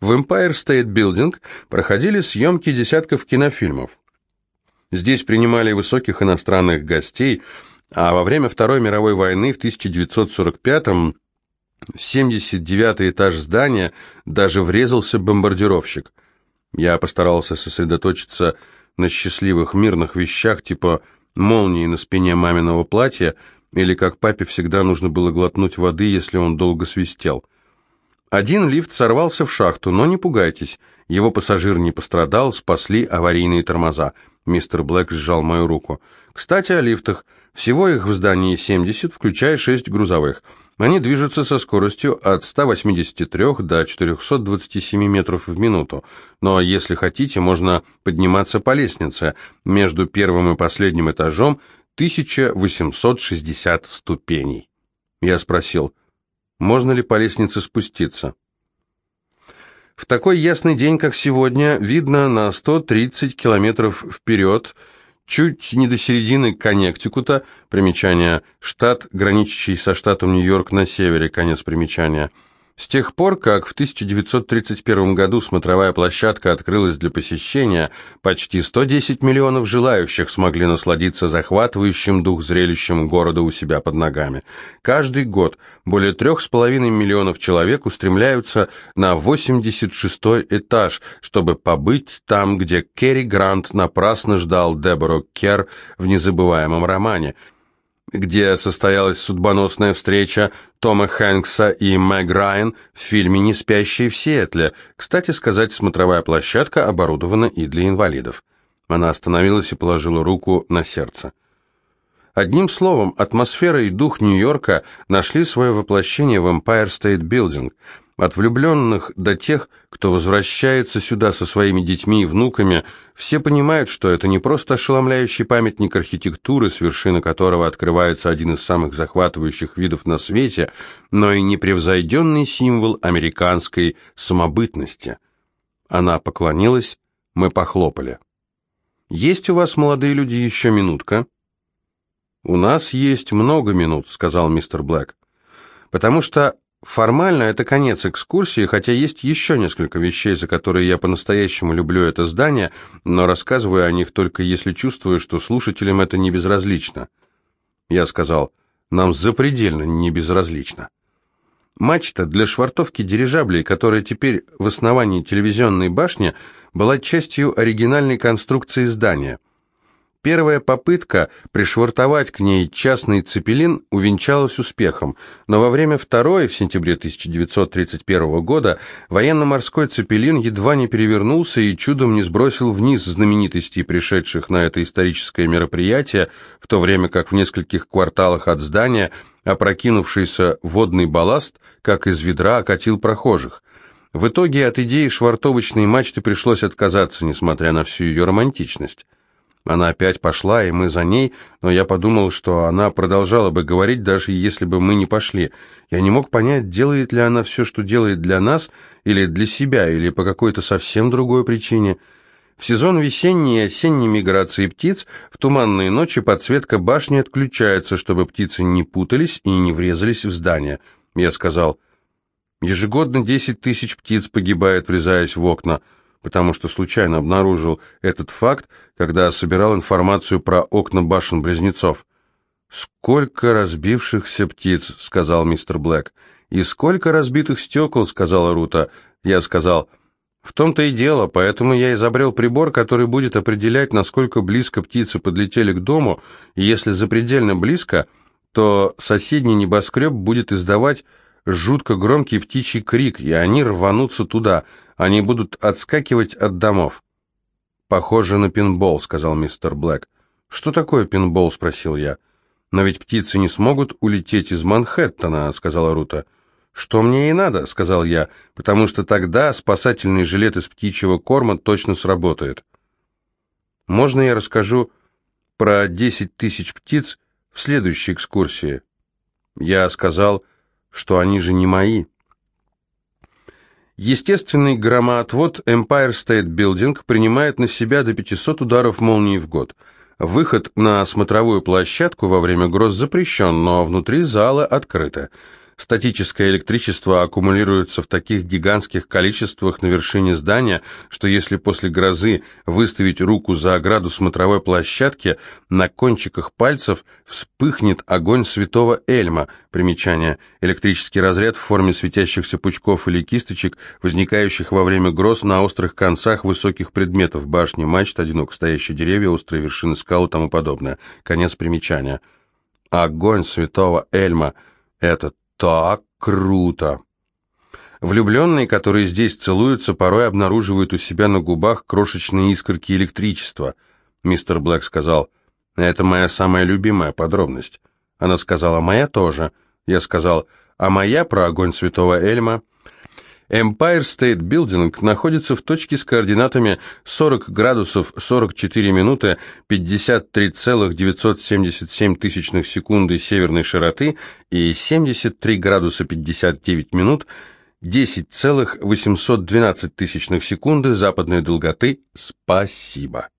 В Empire State Building проходили съемки десятков кинофильмов. Здесь принимали высоких иностранных гостей, а во время Второй мировой войны в 1945-м в 79-й этаж здания даже врезался бомбардировщик. Я постарался сосредоточиться на счастливых мирных вещах, типа молнии на спине маминого платья, или как папе всегда нужно было глотнуть воды, если он долго свистел. Один лифт сорвался в шахту, но не пугайтесь, его пассажир не пострадал, спасли аварийные тормоза. Мистер Блэк сжал мою руку. Кстати, о лифтах. Всего их в здании 70, включая 6 грузовых. Они движутся со скоростью от 183 до 427 метров в минуту. Но если хотите, можно подниматься по лестнице. Между первым и последним этажом 1860 ступеней. Я спросил, можно ли по лестнице спуститься? В такой ясный день, как сегодня, видно на 130 километров вперед, чуть не до середины Коннектикута, примечание, штат, граничащий со штатом Нью-Йорк на севере, конец примечания – с тех пор, как в 1931 году смотровая площадка открылась для посещения, почти 110 миллионов желающих смогли насладиться захватывающим дух зрелищем города у себя под ногами. Каждый год более 3,5 миллионов человек устремляются на 86-й этаж, чтобы побыть там, где Керри Грант напрасно ждал Дебору Кер в незабываемом романе – где состоялась судьбоносная встреча Тома Хэнкса и Мэг Райан в фильме «Не спящие в Сиэтле». Кстати сказать, смотровая площадка оборудована и для инвалидов. Она остановилась и положила руку на сердце. Одним словом, атмосфера и дух Нью-Йорка нашли свое воплощение в Empire State Building – от влюбленных до тех, кто возвращается сюда со своими детьми и внуками, все понимают, что это не просто ошеломляющий памятник архитектуры, с вершины которого открывается один из самых захватывающих видов на свете, но и непревзойденный символ американской самобытности. Она поклонилась, мы похлопали. «Есть у вас, молодые люди, еще минутка?» «У нас есть много минут», — сказал мистер Блэк, «потому что Формально это конец экскурсии, хотя есть еще несколько вещей, за которые я по-настоящему люблю это здание, но рассказываю о них только если чувствую, что слушателям это не безразлично. Я сказал, нам запредельно не безразлично. Мачта для швартовки дирижаблей, которая теперь в основании телевизионной башни, была частью оригинальной конструкции здания – Первая попытка пришвартовать к ней частный цепелин увенчалась успехом, но во время второй, в сентябре 1931 года, военно-морской цепелин едва не перевернулся и чудом не сбросил вниз знаменитостей, пришедших на это историческое мероприятие, в то время как в нескольких кварталах от здания опрокинувшийся водный балласт, как из ведра, окатил прохожих. В итоге от идеи швартовочной мачты пришлось отказаться, несмотря на всю ее романтичность. Она опять пошла, и мы за ней, но я подумал, что она продолжала бы говорить, даже если бы мы не пошли. Я не мог понять, делает ли она все, что делает для нас, или для себя, или по какой-то совсем другой причине. В сезон весенней и осенней миграции птиц в туманные ночи подсветка башни отключается, чтобы птицы не путались и не врезались в здание. Я сказал, ежегодно 10 тысяч птиц погибает, врезаясь в окна потому что случайно обнаружил этот факт, когда собирал информацию про окна башен-близнецов. «Сколько разбившихся птиц», — сказал мистер Блэк. «И сколько разбитых стекол», — сказала Рута. Я сказал, «В том-то и дело, поэтому я изобрел прибор, который будет определять, насколько близко птицы подлетели к дому, и если запредельно близко, то соседний небоскреб будет издавать жутко громкий птичий крик, и они рванутся туда. Они будут отскакивать от домов. «Похоже на пинбол», — сказал мистер Блэк. «Что такое пинбол?» — спросил я. «Но ведь птицы не смогут улететь из Манхэттена», — сказала Рута. «Что мне и надо», — сказал я, «потому что тогда спасательный жилет из птичьего корма точно сработает». «Можно я расскажу про десять тысяч птиц в следующей экскурсии?» Я сказал, что они же не мои. Естественный громоотвод Empire State Building принимает на себя до 500 ударов молнии в год. Выход на смотровую площадку во время гроз запрещен, но внутри зала открыто. Статическое электричество аккумулируется в таких гигантских количествах на вершине здания, что если после грозы выставить руку за ограду смотровой площадки, на кончиках пальцев вспыхнет огонь святого Эльма. Примечание. Электрический разряд в форме светящихся пучков или кисточек, возникающих во время гроз на острых концах высоких предметов, башни, мачт, одиноко стоящие деревья, острые вершины скал и тому подобное. Конец примечания. Огонь святого Эльма. Это так круто! Влюбленные, которые здесь целуются, порой обнаруживают у себя на губах крошечные искорки электричества. Мистер Блэк сказал, «Это моя самая любимая подробность». Она сказала, «Моя тоже». Я сказал, «А моя про огонь святого Эльма». Empire State Building находится в точке с координатами 40 градусов 44 минуты 53,977 тысячных секунды северной широты и 73 градуса 59 минут 10,812 тысячных секунды западной долготы. Спасибо.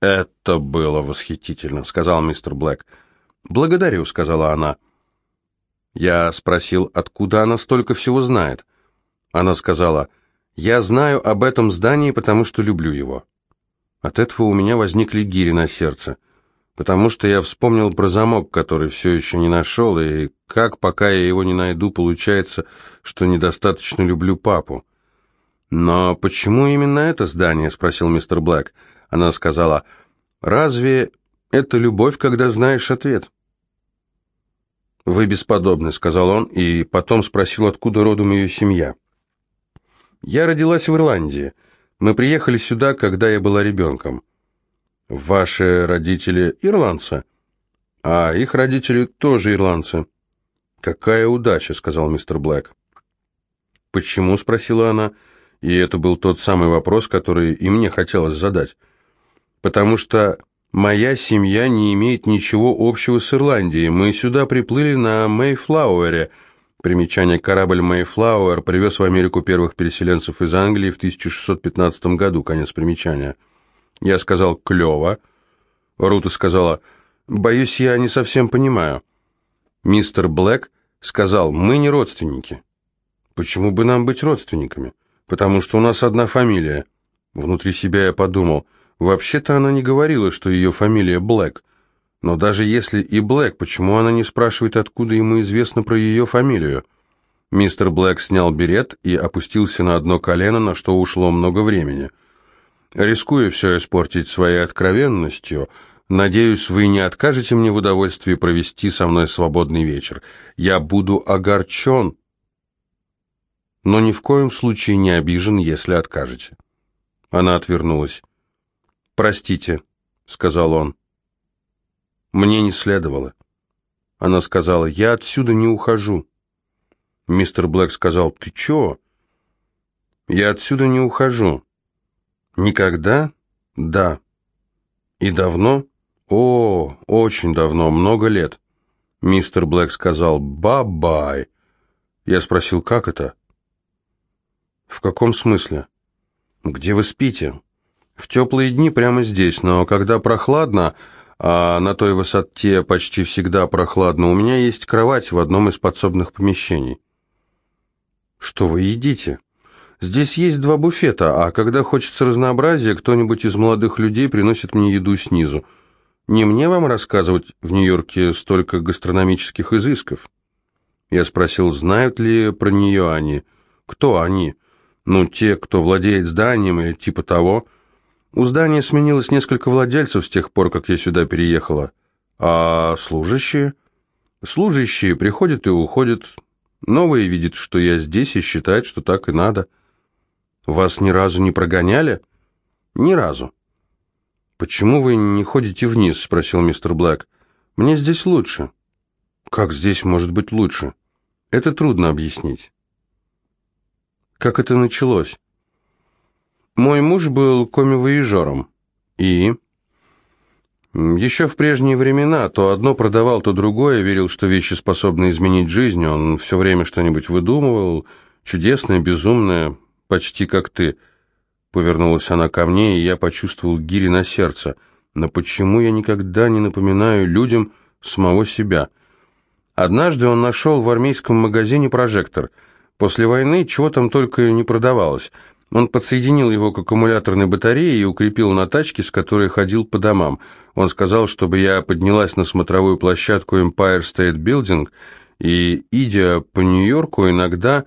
«Это было восхитительно», — сказал мистер Блэк. «Благодарю», — сказала она. Я спросил, откуда она столько всего знает. Она сказала, «Я знаю об этом здании, потому что люблю его». От этого у меня возникли гири на сердце, потому что я вспомнил про замок, который все еще не нашел, и как, пока я его не найду, получается, что недостаточно люблю папу. «Но почему именно это здание?» — спросил мистер Блэк. Она сказала, «Разве это любовь, когда знаешь ответ?» «Вы бесподобны», — сказал он, и потом спросил, откуда родом ее семья. Я родилась в Ирландии. Мы приехали сюда, когда я была ребенком. Ваши родители ирландцы? А их родители тоже ирландцы. Какая удача, сказал мистер Блэк. Почему? спросила она. И это был тот самый вопрос, который и мне хотелось задать. Потому что моя семья не имеет ничего общего с Ирландией. Мы сюда приплыли на Мейфлауэре – Примечание. Корабль «Мэйфлауэр» привез в Америку первых переселенцев из Англии в 1615 году. Конец примечания. Я сказал «клево». Рута сказала «Боюсь, я не совсем понимаю». Мистер Блэк сказал «Мы не родственники». «Почему бы нам быть родственниками?» «Потому что у нас одна фамилия». Внутри себя я подумал «Вообще-то она не говорила, что ее фамилия Блэк». Но даже если и Блэк, почему она не спрашивает, откуда ему известно про ее фамилию? Мистер Блэк снял берет и опустился на одно колено, на что ушло много времени. Рискуя все испортить своей откровенностью, надеюсь, вы не откажете мне в удовольствии провести со мной свободный вечер. Я буду огорчен, но ни в коем случае не обижен, если откажете. Она отвернулась. «Простите», — сказал он. Мне не следовало. Она сказала, я отсюда не ухожу. Мистер Блэк сказал, ты чё? Я отсюда не ухожу. Никогда? Да. И давно? О, очень давно, много лет. Мистер Блэк сказал, ба-бай. Я спросил, как это? В каком смысле? Где вы спите? В теплые дни прямо здесь, но когда прохладно, а на той высоте почти всегда прохладно. У меня есть кровать в одном из подсобных помещений. Что вы едите? Здесь есть два буфета, а когда хочется разнообразия, кто-нибудь из молодых людей приносит мне еду снизу. Не мне вам рассказывать в Нью-Йорке столько гастрономических изысков? Я спросил, знают ли про нее они. Кто они? Ну, те, кто владеет зданием или типа того. У здания сменилось несколько владельцев с тех пор, как я сюда переехала. А служащие? Служащие приходят и уходят. Новые видят, что я здесь, и считают, что так и надо. Вас ни разу не прогоняли? Ни разу. «Почему вы не ходите вниз?» — спросил мистер Блэк. «Мне здесь лучше». «Как здесь может быть лучше?» «Это трудно объяснить». «Как это началось?» Мой муж был комивояжером. И... Еще в прежние времена то одно продавал, то другое, верил, что вещи способны изменить жизнь, он все время что-нибудь выдумывал, чудесное, безумное, почти как ты. Повернулась она ко мне, и я почувствовал гири на сердце. Но почему я никогда не напоминаю людям самого себя? Однажды он нашел в армейском магазине прожектор. После войны чего там только не продавалось. Он подсоединил его к аккумуляторной батарее и укрепил на тачке, с которой ходил по домам. Он сказал, чтобы я поднялась на смотровую площадку Empire State Building и, идя по Нью-Йорку, иногда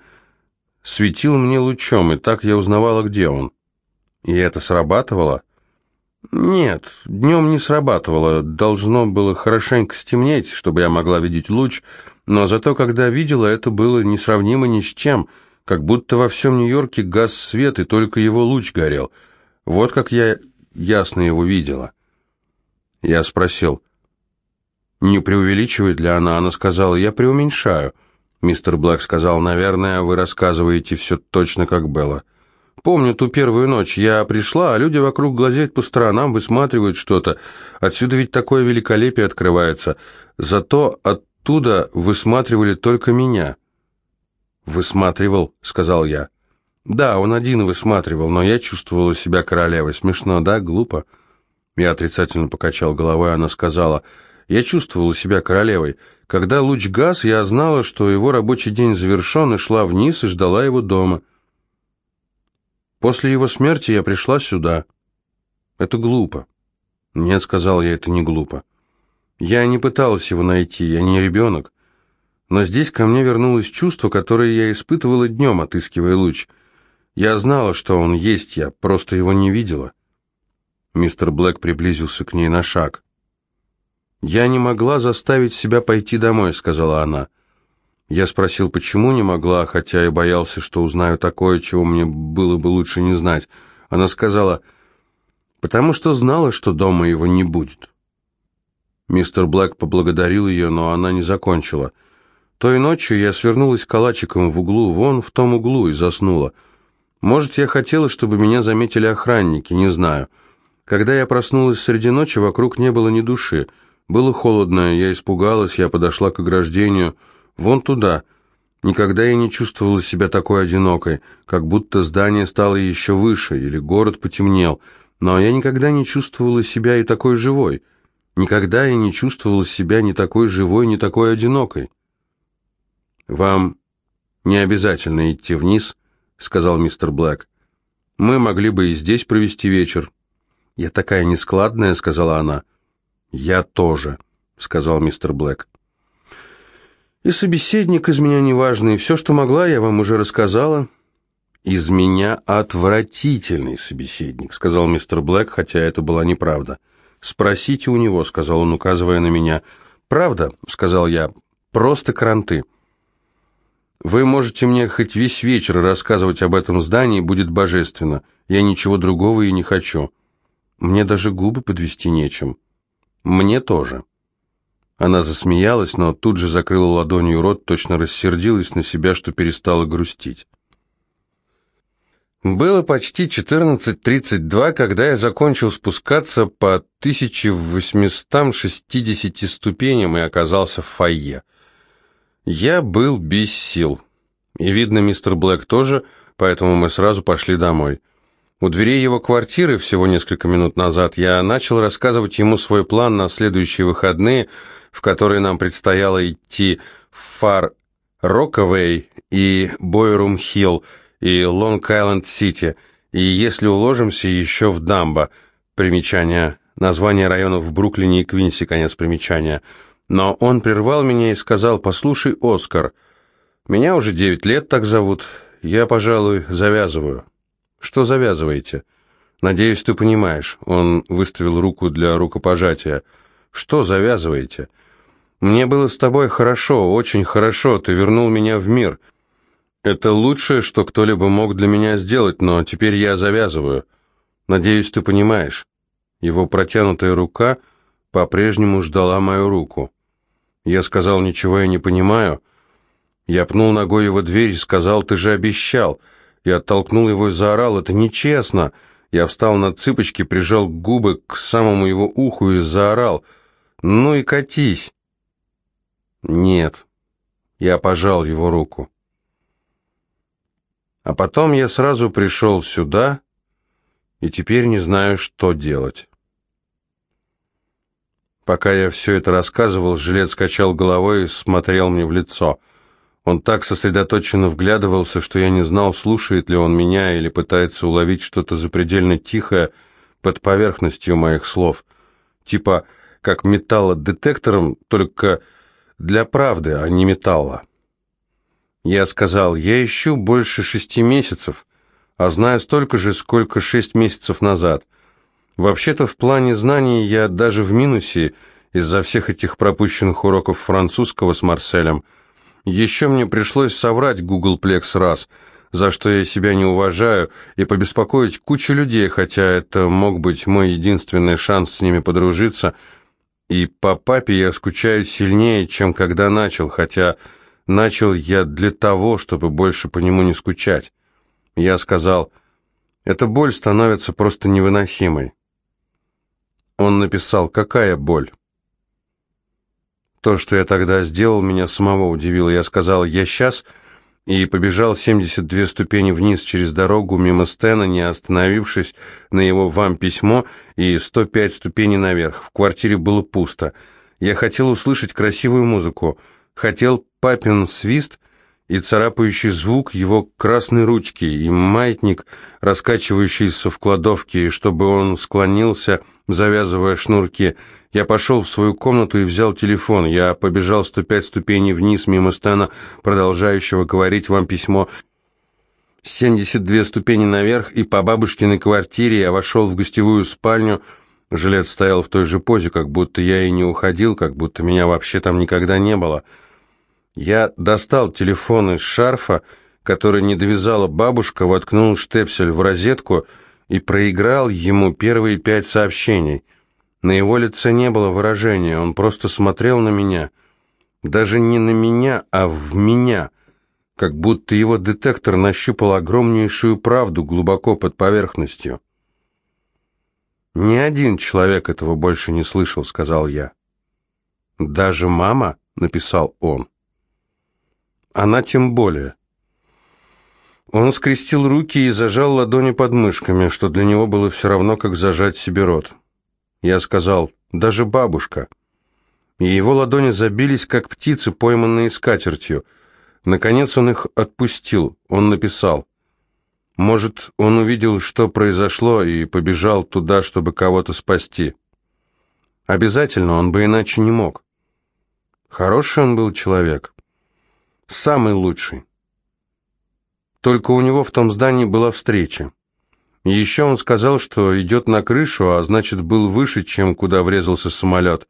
светил мне лучом, и так я узнавала, где он. И это срабатывало? Нет, днем не срабатывало. Должно было хорошенько стемнеть, чтобы я могла видеть луч, но зато, когда видела, это было несравнимо ни с чем, как будто во всем Нью-Йорке газ свет, и только его луч горел. Вот как я ясно его видела. Я спросил, не преувеличивает ли она? Она сказала, я преуменьшаю. Мистер Блэк сказал, наверное, вы рассказываете все точно, как было. Помню ту первую ночь. Я пришла, а люди вокруг глазеют по сторонам, высматривают что-то. Отсюда ведь такое великолепие открывается. Зато оттуда высматривали только меня. «Высматривал», — сказал я. «Да, он один высматривал, но я чувствовала себя королевой. Смешно, да? Глупо?» Я отрицательно покачал головой, она сказала, «Я чувствовала себя королевой. Когда луч газ, я знала, что его рабочий день завершен, и шла вниз и ждала его дома». После его смерти я пришла сюда. Это глупо. Нет, сказал я, это не глупо. Я не пыталась его найти, я не ребенок. Но здесь ко мне вернулось чувство, которое я испытывала днем, отыскивая луч. Я знала, что он есть, я просто его не видела. Мистер Блэк приблизился к ней на шаг. «Я не могла заставить себя пойти домой», — сказала она. Я спросил, почему не могла, хотя и боялся, что узнаю такое, чего мне было бы лучше не знать. Она сказала, потому что знала, что дома его не будет. Мистер Блэк поблагодарил ее, но она не закончила. Той ночью я свернулась калачиком в углу, вон в том углу, и заснула. Может, я хотела, чтобы меня заметили охранники, не знаю. Когда я проснулась среди ночи, вокруг не было ни души. Было холодно, я испугалась, я подошла к ограждению — Вон туда. Никогда я не чувствовала себя такой одинокой, как будто здание стало еще выше или город потемнел. Но я никогда не чувствовала себя и такой живой. Никогда я не чувствовала себя ни такой живой, ни такой одинокой. «Вам не обязательно идти вниз», — сказал мистер Блэк. «Мы могли бы и здесь провести вечер». «Я такая нескладная», — сказала она. «Я тоже», — сказал мистер Блэк. И собеседник из меня неважный, все, что могла, я вам уже рассказала. Из меня отвратительный собеседник, сказал мистер Блэк, хотя это была неправда. Спросите у него, сказал он, указывая на меня. Правда, сказал я, просто кранты. Вы можете мне хоть весь вечер рассказывать об этом здании, будет божественно. Я ничего другого и не хочу. Мне даже губы подвести нечем. Мне тоже. Она засмеялась, но тут же закрыла ладонью рот, точно рассердилась на себя, что перестала грустить. Было почти 14.32, когда я закончил спускаться по 1860 ступеням и оказался в фойе. Я был без сил. И, видно, мистер Блэк тоже, поэтому мы сразу пошли домой. У дверей его квартиры всего несколько минут назад я начал рассказывать ему свой план на следующие выходные – в который нам предстояло идти в Фар Рокавей и Бойрум-Хилл и Лонг-Айленд-Сити, и если уложимся, еще в Дамбо. Примечание. Название районов в Бруклине и Квинси, конец примечания. Но он прервал меня и сказал, «Послушай, Оскар, меня уже девять лет так зовут, я, пожалуй, завязываю». «Что завязываете?» «Надеюсь, ты понимаешь». Он выставил руку для рукопожатия. «Что завязываете?» Мне было с тобой хорошо, очень хорошо, ты вернул меня в мир. Это лучшее, что кто-либо мог для меня сделать, но теперь я завязываю. Надеюсь, ты понимаешь. Его протянутая рука по-прежнему ждала мою руку. Я сказал, ничего я не понимаю. Я пнул ногой его дверь и сказал, ты же обещал. Я оттолкнул его и заорал, это нечестно. Я встал на цыпочки, прижал губы к самому его уху и заорал, ну и катись. «Нет». Я пожал его руку. А потом я сразу пришел сюда и теперь не знаю, что делать. Пока я все это рассказывал, жилец качал головой и смотрел мне в лицо. Он так сосредоточенно вглядывался, что я не знал, слушает ли он меня или пытается уловить что-то запредельно тихое под поверхностью моих слов. Типа как металлодетектором, только для правды, а не металла. Я сказал, я ищу больше шести месяцев, а знаю столько же, сколько шесть месяцев назад. Вообще-то в плане знаний я даже в минусе из-за всех этих пропущенных уроков французского с Марселем. Еще мне пришлось соврать Googleplex раз, за что я себя не уважаю, и побеспокоить кучу людей, хотя это мог быть мой единственный шанс с ними подружиться – и по папе я скучаю сильнее, чем когда начал, хотя начал я для того, чтобы больше по нему не скучать. Я сказал, эта боль становится просто невыносимой. Он написал, какая боль? То, что я тогда сделал, меня самого удивило. Я сказал, я сейчас и побежал 72 ступени вниз через дорогу мимо Стена, не остановившись на его «вам письмо» и 105 ступеней наверх. В квартире было пусто. Я хотел услышать красивую музыку, хотел папин свист и царапающий звук его красной ручки, и маятник, раскачивающийся в кладовке, чтобы он склонился, завязывая шнурки. Я пошел в свою комнату и взял телефон. Я побежал 105 ступеней вниз мимо Стана, продолжающего говорить вам письмо. 72 ступени наверх, и по бабушкиной квартире я вошел в гостевую спальню. Жилет стоял в той же позе, как будто я и не уходил, как будто меня вообще там никогда не было. Я достал телефон из шарфа, который не довязала бабушка, воткнул штепсель в розетку и проиграл ему первые пять сообщений. На его лице не было выражения, он просто смотрел на меня. Даже не на меня, а в меня, как будто его детектор нащупал огромнейшую правду глубоко под поверхностью. «Ни один человек этого больше не слышал», — сказал я. «Даже мама?» — написал он. Она тем более. Он скрестил руки и зажал ладони под мышками, что для него было все равно, как зажать себе рот. Я сказал, даже бабушка. И его ладони забились, как птицы, пойманные скатертью. Наконец он их отпустил. Он написал. Может, он увидел, что произошло, и побежал туда, чтобы кого-то спасти. Обязательно, он бы иначе не мог. Хороший он был человек. Самый лучший. Только у него в том здании была встреча. Еще он сказал, что идет на крышу, а значит, был выше, чем куда врезался самолет.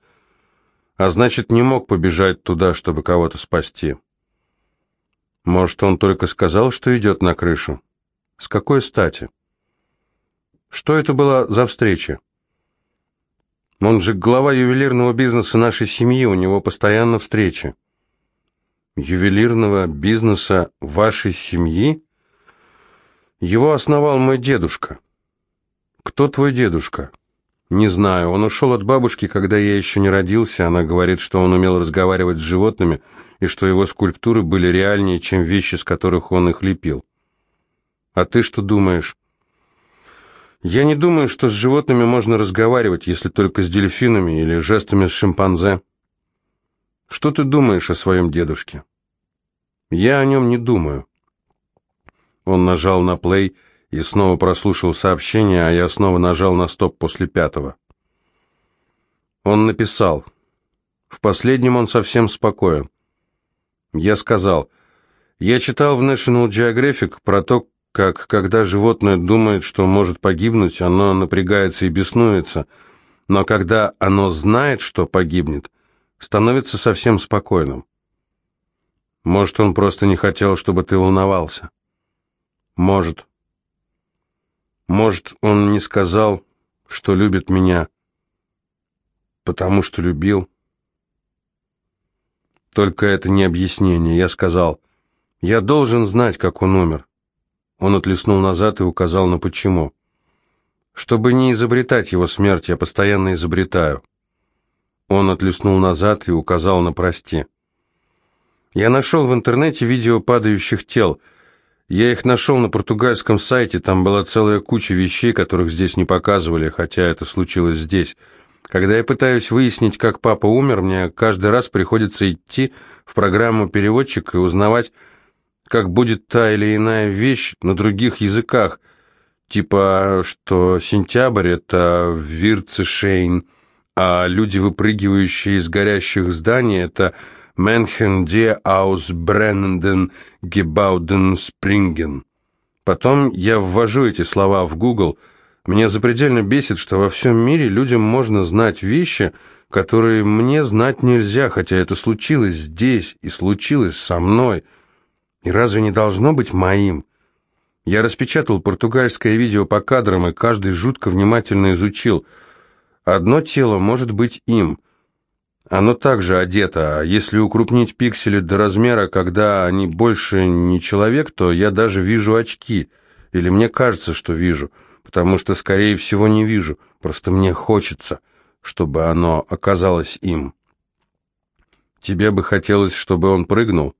А значит, не мог побежать туда, чтобы кого-то спасти. Может, он только сказал, что идет на крышу? С какой стати? Что это была за встреча? Он же глава ювелирного бизнеса нашей семьи, у него постоянно встречи ювелирного бизнеса вашей семьи? Его основал мой дедушка. Кто твой дедушка? Не знаю, он ушел от бабушки, когда я еще не родился. Она говорит, что он умел разговаривать с животными и что его скульптуры были реальнее, чем вещи, с которых он их лепил. А ты что думаешь? Я не думаю, что с животными можно разговаривать, если только с дельфинами или жестами с шимпанзе. Что ты думаешь о своем дедушке? Я о нем не думаю. Он нажал на плей и снова прослушал сообщение, а я снова нажал на стоп после пятого. Он написал. В последнем он совсем спокоен. Я сказал, я читал в National Geographic про то, как, когда животное думает, что может погибнуть, оно напрягается и беснуется, но когда оно знает, что погибнет, становится совсем спокойным. Может, он просто не хотел, чтобы ты волновался. Может. Может, он не сказал, что любит меня, потому что любил. Только это не объяснение. Я сказал, я должен знать, как он умер. Он отлеснул назад и указал на почему. Чтобы не изобретать его смерть, я постоянно изобретаю. Он отлеснул назад и указал на «прости». Я нашел в интернете видео падающих тел. Я их нашел на португальском сайте, там была целая куча вещей, которых здесь не показывали, хотя это случилось здесь. Когда я пытаюсь выяснить, как папа умер, мне каждый раз приходится идти в программу переводчика и узнавать, как будет та или иная вещь на других языках, типа, что сентябрь — это Вирцешейн, а люди, выпрыгивающие из горящих зданий, это Менхен де Аус Бренненден Гебауден Спринген. Потом я ввожу эти слова в Google. Меня запредельно бесит, что во всем мире людям можно знать вещи, которые мне знать нельзя, хотя это случилось здесь и случилось со мной. И разве не должно быть моим? Я распечатал португальское видео по кадрам, и каждый жутко внимательно изучил. Одно тело может быть им. Оно также одето, а если укрупнить пиксели до размера, когда они больше не человек, то я даже вижу очки. Или мне кажется, что вижу, потому что, скорее всего, не вижу. Просто мне хочется, чтобы оно оказалось им. Тебе бы хотелось, чтобы он прыгнул?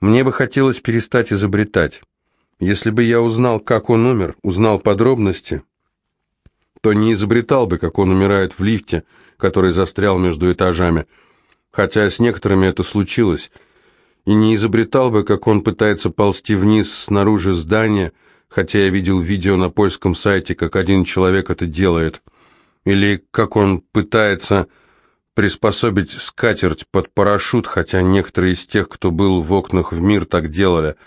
Мне бы хотелось перестать изобретать. Если бы я узнал, как он умер, узнал подробности, то не изобретал бы, как он умирает в лифте, который застрял между этажами, хотя с некоторыми это случилось, и не изобретал бы, как он пытается ползти вниз снаружи здания, хотя я видел видео на польском сайте, как один человек это делает, или как он пытается приспособить скатерть под парашют, хотя некоторые из тех, кто был в окнах в мир, так делали –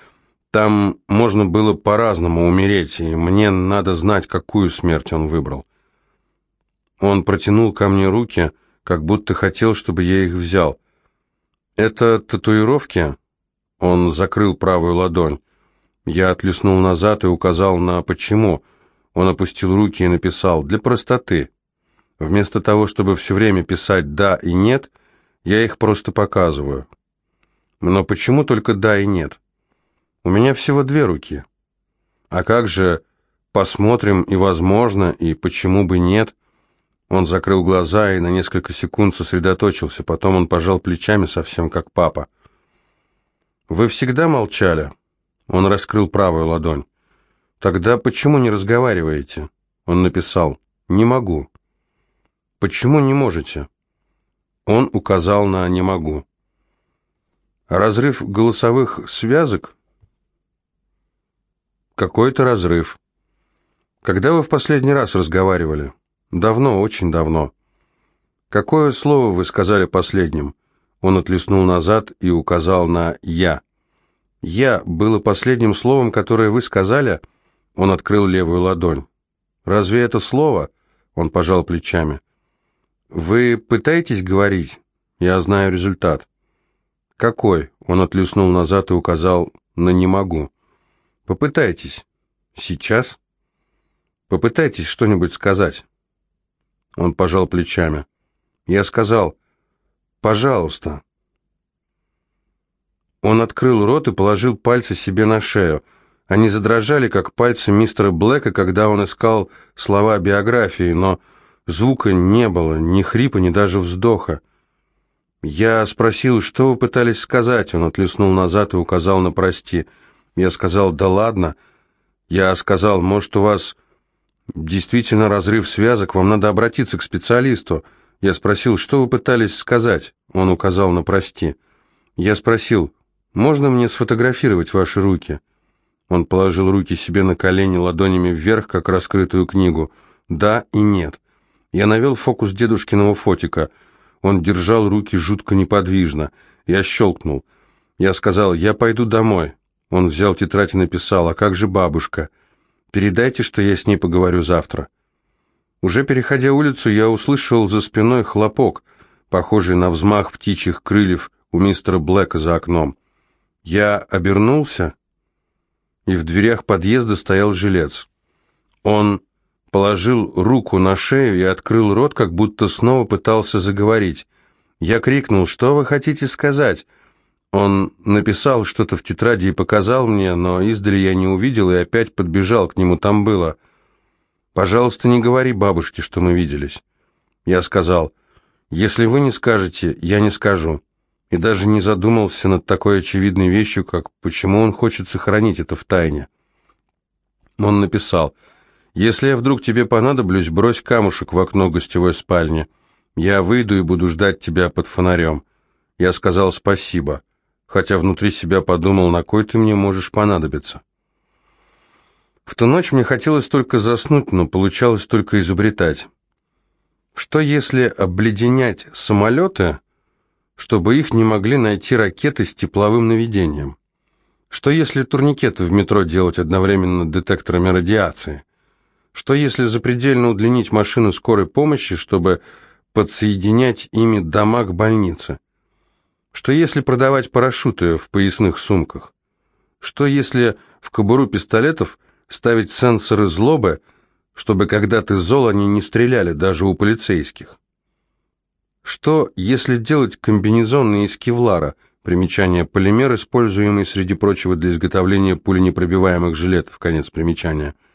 там можно было по-разному умереть, и мне надо знать, какую смерть он выбрал. Он протянул ко мне руки, как будто хотел, чтобы я их взял. «Это татуировки?» Он закрыл правую ладонь. Я отлеснул назад и указал на «почему». Он опустил руки и написал «для простоты». Вместо того, чтобы все время писать «да» и «нет», я их просто показываю. Но почему только «да» и «нет»? У меня всего две руки. А как же посмотрим и возможно, и почему бы нет? Он закрыл глаза и на несколько секунд сосредоточился, потом он пожал плечами совсем как папа. «Вы всегда молчали?» Он раскрыл правую ладонь. «Тогда почему не разговариваете?» Он написал «Не могу». «Почему не можете?» Он указал на «не могу». Разрыв голосовых связок какой-то разрыв. Когда вы в последний раз разговаривали? Давно, очень давно. Какое слово вы сказали последним? Он отлеснул назад и указал на «я». «Я» было последним словом, которое вы сказали? Он открыл левую ладонь. «Разве это слово?» Он пожал плечами. «Вы пытаетесь говорить? Я знаю результат». «Какой?» Он отлеснул назад и указал на «не могу». Попытайтесь. Сейчас? Попытайтесь что-нибудь сказать. Он пожал плечами. Я сказал, пожалуйста. Он открыл рот и положил пальцы себе на шею. Они задрожали, как пальцы мистера Блэка, когда он искал слова биографии, но звука не было, ни хрипа, ни даже вздоха. Я спросил, что вы пытались сказать. Он отлеснул назад и указал на «прости». Я сказал, да ладно. Я сказал, может, у вас действительно разрыв связок, вам надо обратиться к специалисту. Я спросил, что вы пытались сказать? Он указал на «прости». Я спросил, можно мне сфотографировать ваши руки? Он положил руки себе на колени ладонями вверх, как раскрытую книгу. Да и нет. Я навел фокус дедушкиного фотика. Он держал руки жутко неподвижно. Я щелкнул. Я сказал, я пойду домой. Он взял тетрадь и написал, а как же бабушка? Передайте, что я с ней поговорю завтра. Уже переходя улицу, я услышал за спиной хлопок, похожий на взмах птичьих крыльев у мистера Блэка за окном. Я обернулся, и в дверях подъезда стоял жилец. Он положил руку на шею и открыл рот, как будто снова пытался заговорить. Я крикнул, «Что вы хотите сказать?» Он написал что-то в тетради и показал мне, но издали я не увидел и опять подбежал к нему. Там было «Пожалуйста, не говори бабушке, что мы виделись». Я сказал «Если вы не скажете, я не скажу». И даже не задумался над такой очевидной вещью, как почему он хочет сохранить это в тайне. Он написал Если я вдруг тебе понадоблюсь, брось камушек в окно гостевой спальни. Я выйду и буду ждать тебя под фонарем. Я сказал спасибо, хотя внутри себя подумал, на кой ты мне можешь понадобиться. В ту ночь мне хотелось только заснуть, но получалось только изобретать. Что если обледенять самолеты, чтобы их не могли найти ракеты с тепловым наведением? Что если турникеты в метро делать одновременно детекторами радиации? Что если запредельно удлинить машину скорой помощи, чтобы подсоединять ими дома к больнице? Что если продавать парашюты в поясных сумках? Что если в кобуру пистолетов ставить сенсоры злобы, чтобы когда ты зол, они не стреляли даже у полицейских? Что если делать комбинезоны из кевлара, примечание полимер, используемый, среди прочего, для изготовления пуленепробиваемых жилетов, конец примечания –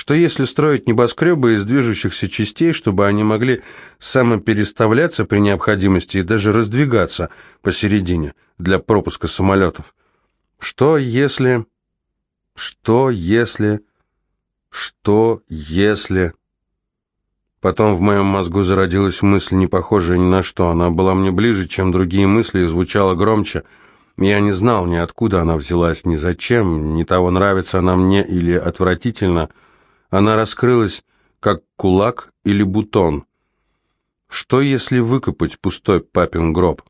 что если строить небоскребы из движущихся частей, чтобы они могли самопереставляться при необходимости и даже раздвигаться посередине для пропуска самолетов? Что если... Что если... Что если... Потом в моем мозгу зародилась мысль, не похожая ни на что. Она была мне ближе, чем другие мысли, и звучала громче. Я не знал ни откуда она взялась, ни зачем, ни того, нравится она мне или отвратительно — она раскрылась, как кулак или бутон. Что, если выкопать пустой папин гроб?